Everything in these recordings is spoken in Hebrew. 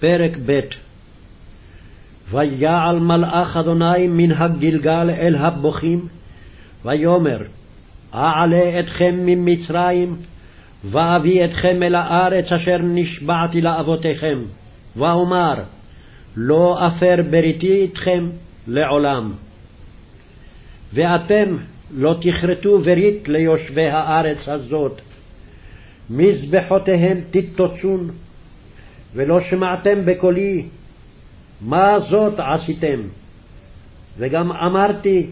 פרק ב' ויעל מלאך אדוני מן הגלגל אל הבוכים, ויאמר אעלה אתכם ממצרים, ואביא אתכם אל הארץ אשר נשבעתי לאבותיכם, ואומר לא אפר בריתי אתכם לעולם. ואתם לא תכרתו ברית ליושבי הארץ הזאת, מזבחותיהם תתוצון, ולא שמעתם בקולי, מה זאת עשיתם? וגם אמרתי,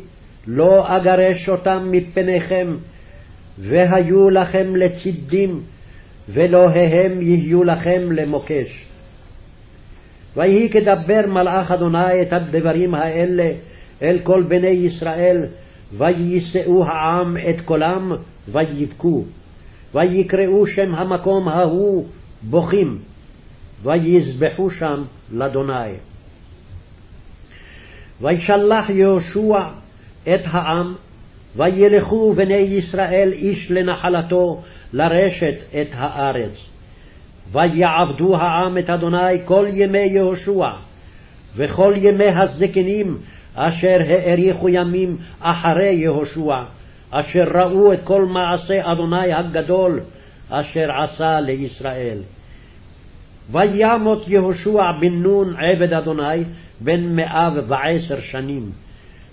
לא אגרש אותם מפניכם, והיו לכם לצדים, ואלוהיהם יהיו לכם למוקש. ויהי כדבר מלאך אדוני את הדברים האלה אל כל בני ישראל, ויישאו העם את קולם, ויבכו. ויקראו שם המקום ההוא בוכים, ויזבחו שם לאדוני. וישלח יהושע את העם, וילכו בני ישראל איש לנחלתו לרשת את הארץ. ויעבדו העם את אדוני כל ימי יהושע, וכל ימי הזקנים אשר האריכו ימים אחרי יהושע, אשר ראו את כל מעשה אדוני הגדול אשר עשה לישראל. וימות יהושע בן נון עבד אדוני בן מאה ועשר שנים.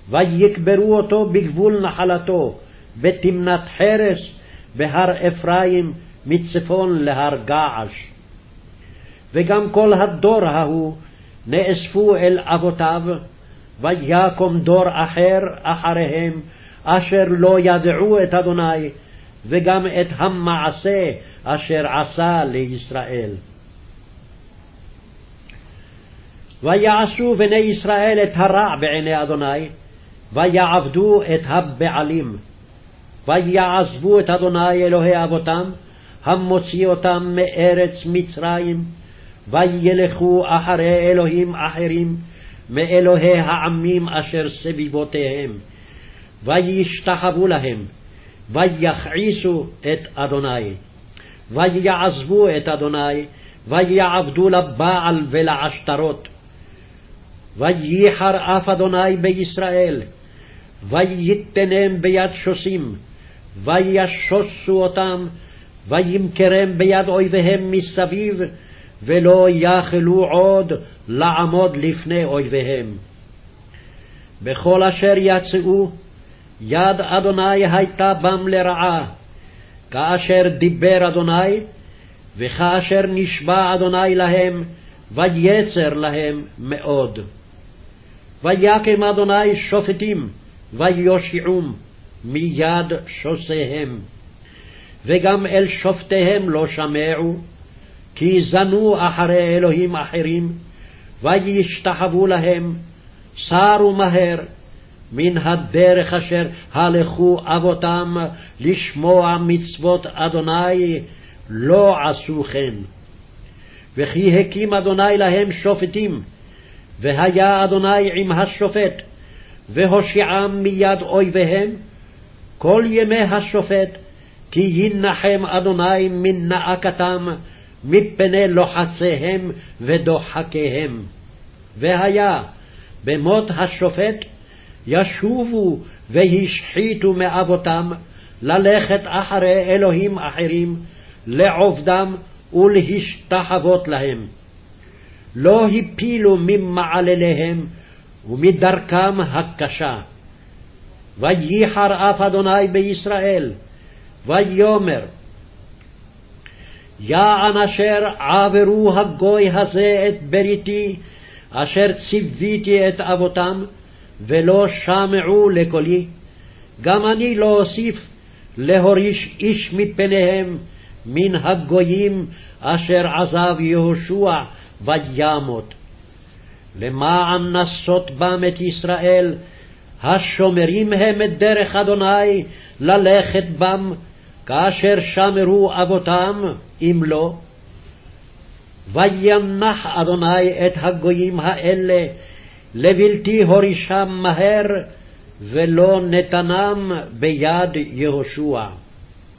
ויקברו אותו בגבול נחלתו, בתמנת חרס, בהר אפרים, מצפון להר געש. וגם כל הדור ההוא נאספו אל אבותיו, ויקום דור אחר אחריהם, אשר לא ידעו את אדוני, וגם את המעשה אשר עשה לישראל. ויעשו בני ישראל את הרע בעיני אדוני, ויעבדו את הבעלים. ויעזבו את אדוני אלוהי אבותם, המוציא אותם מארץ מצרים, וילכו אחרי אלוהים אחרים, מאלוהי העמים אשר סביבותיהם, וישתחוו להם, ויכעיסו את אדוני. ויעזבו את אדוני, ויעבדו לבעל ולעשתרות. וייחר אף אדוני בישראל, וייתנם ביד שוסים, וישוסו אותם, וימכרם ביד אויביהם מסביב, ולא יכלו עוד לעמוד לפני אויביהם. בכל אשר יצאו, יד אדוני הייתה בם לרעה, כאשר דיבר אדוני, וכאשר נשבע אדוני להם, ויצר להם מאוד. ויקם אדוני שופטים, ויושיעום מיד שוסיהם. וגם אל שופטיהם לא שמעו, כי זנו אחרי אלוהים אחרים, וישתחוו להם, סרו מהר, מן הדרך אשר הלכו אבותם לשמוע מצוות אדוני, לא עשו כן. וכי הקים אדוני להם שופטים, והיה אדוני עם השופט, והושיעם מיד אויביהם, כל ימי השופט, כי ינחם אדוני מן נאקתם, מפני לוחציהם ודוחקיהם. והיה במות השופט, ישובו והשחיתו מאבותם, ללכת אחרי אלוהים אחרים, לעובדם ולהשתחוות להם. לא הפילו ממעלליהם ומדרכם הקשה. וייחר אף אדוני בישראל, ויאמר יען אשר עברו הגוי הזה את בריתי, אשר ציוויתי את אבותם, ולא שמעו לקולי, גם אני לא אוסיף להוריש איש מפניהם מן הגויים אשר עזב יהושע וימות. למען נסות בם את ישראל, השומרים הם את דרך אדוני ללכת בם, כאשר שמרו אבותם, אם לא. וינח אדוני את הגויים האלה, לבלתי הורישם מהר, ולא נתנם ביד יהושע.